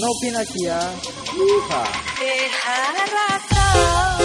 Novin Asia, Yuha. Dejará